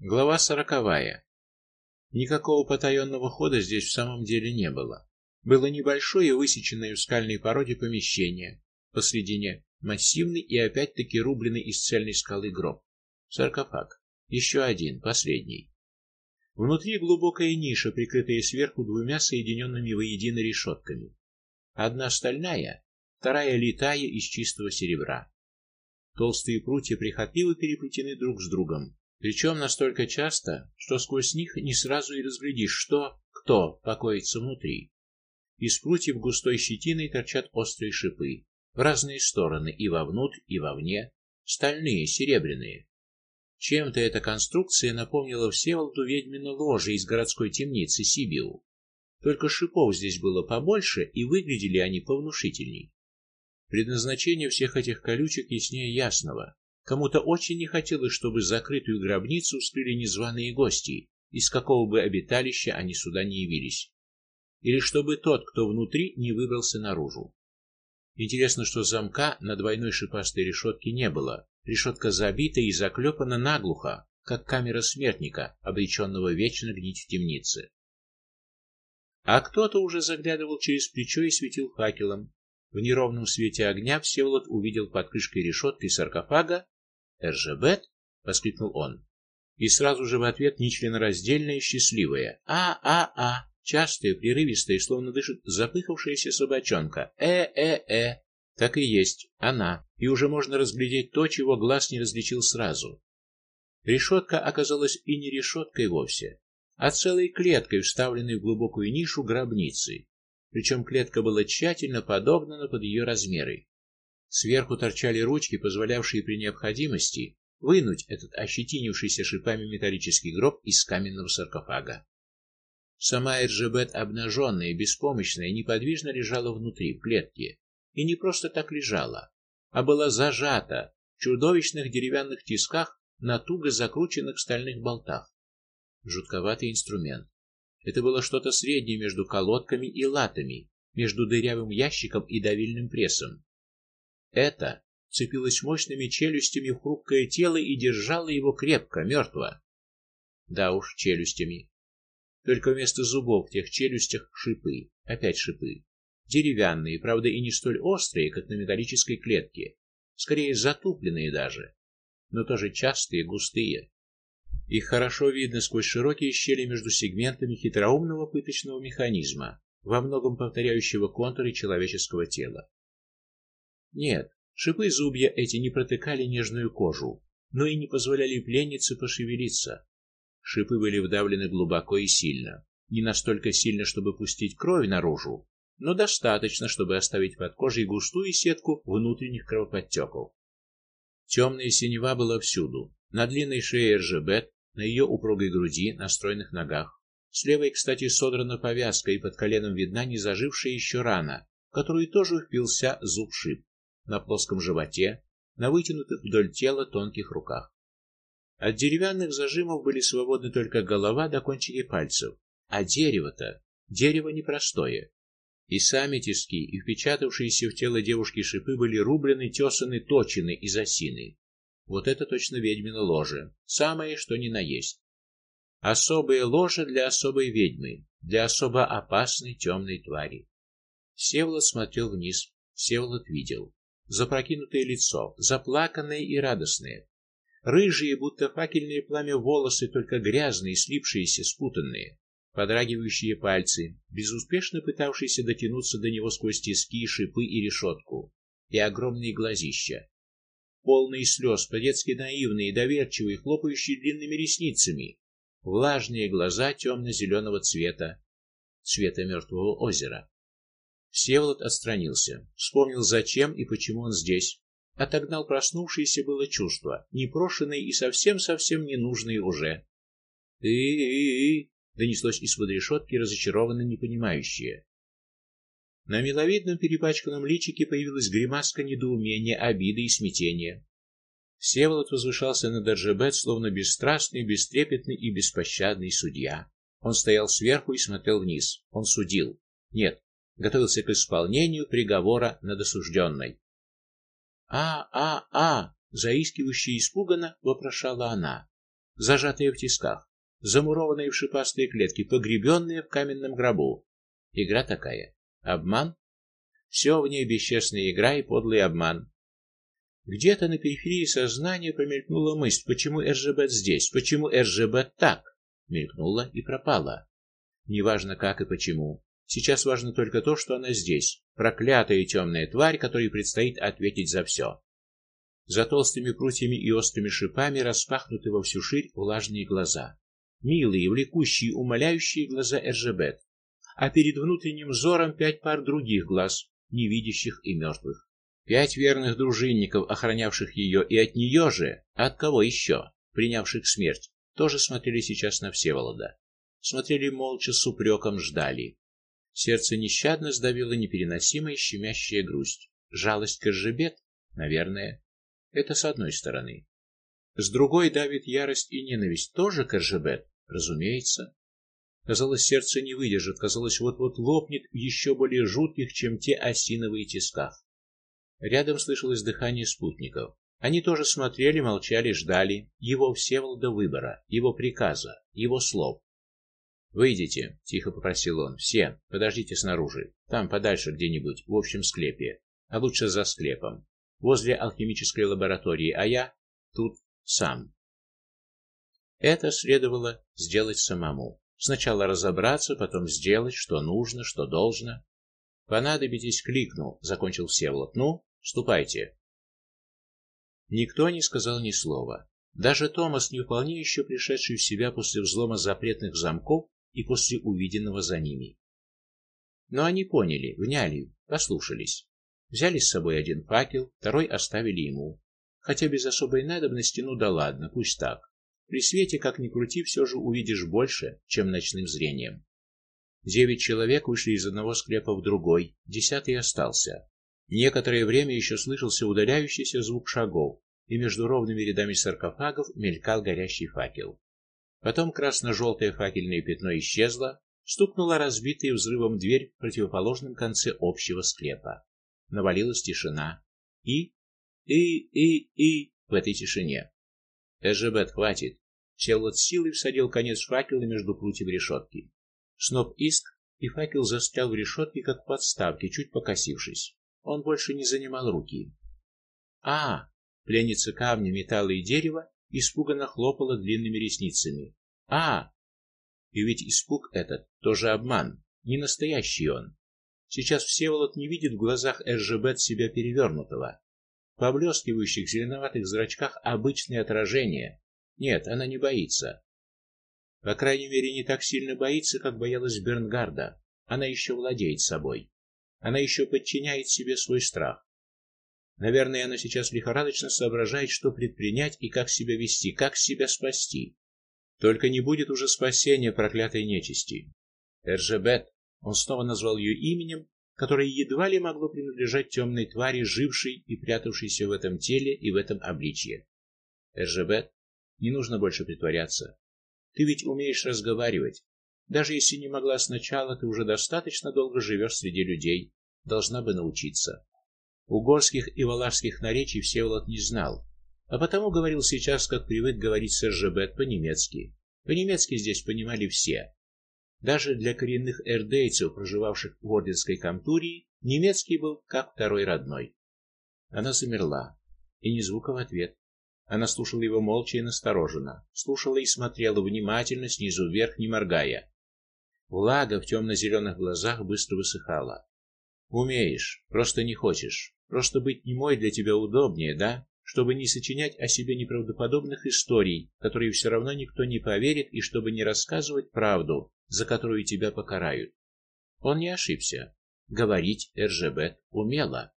Глава сороковая. Никакого потаенного хода здесь в самом деле не было. Было небольшое высеченное в скальной породе помещение, посредине массивный и опять-таки рубленый из цельной скалы гроб. Саркофаг. Еще один, последний. Внутри глубокая ниша, прикрытая сверху двумя соединенными воедино решетками. Одна стальная, вторая литая из чистого серебра. Толстые прутья прихотливо переплетены друг с другом, причем настолько часто, что сквозь них не сразу и разглядишь, что кто покоится внутри. Из прутьев густой щетиной торчат острые шипы в разные стороны, и вовнутрь, и вовне, стальные, серебряные. Чем-то эта конструкция напомнила Всеволоду ведьмино ложе из городской темницы Сибиу. Только шипов здесь было побольше, и выглядели они повнушительней. Предназначение всех этих колючек яснее ясного. Кому-то очень не хотелось, чтобы закрытую гробницу вскрыли незваные гости, из какого бы обиталища они сюда не явились, или чтобы тот, кто внутри, не выбрался наружу. Интересно, что замка на двойной шипастой решетке не было. Решетка забита и заклепана наглухо, как камера смертника, обреченного вечно гнить в темнице. А кто-то уже заглядывал через плечо и светил факелом. В неровном свете огня Всеволод увидел под крышкой решетки саркофага «Эржебет?» — воскликнул он. И сразу же в ответ нечленораздельное счастливое «А-а-а!» Частое, прерывистое, словно дышит запыхавшаяся собачонка. «Э-э-э!» Так и есть, она, и уже можно разглядеть то, чего глаз не различил сразу. Решетка оказалась и не решеткой вовсе, а целой клеткой, вставленной в глубокую нишу гробницы. Причем клетка была тщательно подогнана под ее размеры. Сверху торчали ручки, позволявшие при необходимости вынуть этот ощетинившийся шипами металлический гроб из каменного саркофага. Сама Эржебет, обнаженная, беспомощная, неподвижно лежала внутри в клетке, и не просто так лежала, а была зажата в чудовищных деревянных тисках на туго закрученных стальных болтах. Жутковатый инструмент. Это было что-то среднее между колодками и латами, между дырявым ящиком и давильным прессом. Это цепилось мощными челюстями в хрупкое тело и держало его крепко, мертво. Да уж, челюстями. Только вместо зубов в тех челюстях шипы, опять шипы. Деревянные, правда, и не столь острые, как на металлической клетке, скорее затупленные даже, но тоже частые, густые. Их хорошо видно сквозь широкие щели между сегментами хитроумного пыточного механизма, во многом повторяющего контуры человеческого тела. Нет, шипы зубья эти не протыкали нежную кожу, но и не позволяли пленнице пошевелиться. Шипы были вдавлены глубоко и сильно, не настолько сильно, чтобы пустить кровь наружу, но достаточно, чтобы оставить под кожей густую сетку внутренних кровоподтеков. Темная синева была всюду: на длинной шее Эржебет, на ее упругой груди, на стройных ногах. С левой, кстати, содрана повязка, и под коленом видна не зажившая еще рана, в которую тоже впился зуб-шип на плоском животе, на вытянутых вдоль тела тонких руках. От деревянных зажимов были свободны только голова до кончики пальцев, а дерево-то, дерево непростое. И сами тиски, и впечатавшиеся в тело девушки шипы были рублены, тесаны, точены из осины. Вот это точно ведьмино ложе, самое что ни на есть. Особое ложе для особой ведьмы, для особо опасной темной твари. Всеволод смотрел вниз, Всеволод видел запрокинутое лицо, заплаканное и радостное. Рыжие, будто факельное пламя волосы, только грязные, слипшиеся, спутанные, подрагивающие пальцы, безуспешно пытавшиеся дотянуться до него сквозь тиски, шипы и решетку, и огромные глазища, полные слез, по-детски наивные, доверчивые, хлопающие длинными ресницами, влажные глаза темно зеленого цвета, цвета мертвого озера. Всеволод отстранился, вспомнил, зачем и почему он здесь, отогнал проснувшееся было чувство, непрошенное и совсем-совсем ненужное уже. «Ты-и-и!» — донеслось из-под решетки разочарованно непонимающее. На миловидном перепачканном личике появилась гримаска недоумения, обиды и смятения. Всеволод возвышался над Эржебет, словно бесстрастный, бестрепетный и беспощадный судья. Он стоял сверху и смотрел вниз. Он судил. Нет, готовился к исполнению приговора над осужденной. «А, а, а!» — заискивающе и испуганно вопрошала она. зажатые в тисках, замурованные в шипастые клетки, погребенные в каменном гробу. Игра такая. Обман? Все в ней бесчестная игра и подлый обман. Где-то на периферии сознания промелькнула мысль, почему РЖБ здесь, почему РЖБ так? Мелькнула и пропала. Неважно как и почему. Сейчас важно только то, что она здесь, проклятая темная тварь, которой предстоит ответить за все. За толстыми прутьями и острыми шипами распахнуты во всю ширь влажные глаза. Милые, влекущие, умоляющие глаза Эржебет. А перед внутренним взором пять пар других глаз, невидящих и мертвых. Пять верных дружинников, охранявших ее, и от нее же, от кого еще, принявших смерть, тоже смотрели сейчас на Всеволода. Смотрели молча с упреком, ждали. Сердце нещадно сдавило непереносимая щемящая грусть. Жалость к Ржебет, наверное, это с одной стороны. С другой давит ярость и ненависть тоже к Ржебет, разумеется. Казалось, сердце не выдержит, казалось, вот-вот лопнет еще более жутких, чем те осиновые тисках. Рядом слышалось дыхание спутников. Они тоже смотрели, молчали, ждали его Всеволода выбора, его приказа, его слов. Выйдите, тихо попросил он. Все, подождите снаружи. Там подальше где-нибудь, в общем склепе, а лучше за склепом, возле алхимической лаборатории, а я тут сам. Это следовало сделать самому. Сначала разобраться, потом сделать, что нужно, что должно. Понадобитесь, кликнул, закончил Всеволод. Ну, ступайте. Никто не сказал ни слова. Даже Томас, не вполне еще пришедший в себя после взлома запретных замков, и после увиденного за ними. Но они поняли, вняли, послушались. Взяли с собой один факел, второй оставили ему. Хотя без особой надобности, ну да ладно, пусть так. При свете, как ни крути, все же увидишь больше, чем ночным зрением. Девять человек вышли из одного склепа в другой, десятый остался. Некоторое время еще слышался удаляющийся звук шагов, и между ровными рядами саркофагов мелькал горящий факел. Потом красно-желтое факельное пятно исчезло, стукнула разбитая взрывом дверь в противоположном конце общего склепа. Навалилась тишина. И и и и в этой тишине. Эжебет, хватит. Всеволод силой всадил конец факела между прутьев решетки. Сноп иск, и факел застрял в решетке, как в подставке, чуть покосившись. Он больше не занимал руки. А, пленница камня, металла и дерева испуганно хлопала длинными ресницами. А! И ведь испуг этот тоже обман, не настоящий он. Сейчас Всеволод не видит в глазах Эржебет себя перевернутого. В поблескивающих зеленоватых зрачках обычное отражение. Нет, она не боится. По крайней мере, не так сильно боится, как боялась Бернгарда. Она еще владеет собой. Она еще подчиняет себе свой страх. Наверное, она сейчас лихорадочно соображает, что предпринять и как себя вести, как себя спасти. Только не будет уже спасения проклятой нечисти. Эржебет, он снова назвал ее именем, которое едва ли могло принадлежать темной твари, жившей и прятавшейся в этом теле и в этом обличье. Эржебет, не нужно больше притворяться. Ты ведь умеешь разговаривать. Даже если не могла сначала, ты уже достаточно долго живешь среди людей, должна бы научиться. Угорских и валашских наречий Всеволод не знал, а потому говорил сейчас, как привык говорить Сержебет по-немецки. По-немецки здесь понимали все. Даже для коренных эрдейцев, проживавших в Орденской камтурии, немецкий был как второй родной. Она замерла, и ни звука в ответ. Она слушала его молча и настороженно, слушала и смотрела внимательно снизу вверх, не моргая. Влага в темно зеленых глазах быстро высыхала. Умеешь, просто не хочешь. Просто быть немой для тебя удобнее, да? Чтобы не сочинять о себе неправдоподобных историй, которые все равно никто не поверит, и чтобы не рассказывать правду, за которую тебя покарают. Он не ошибся. Говорить Эржебет умела.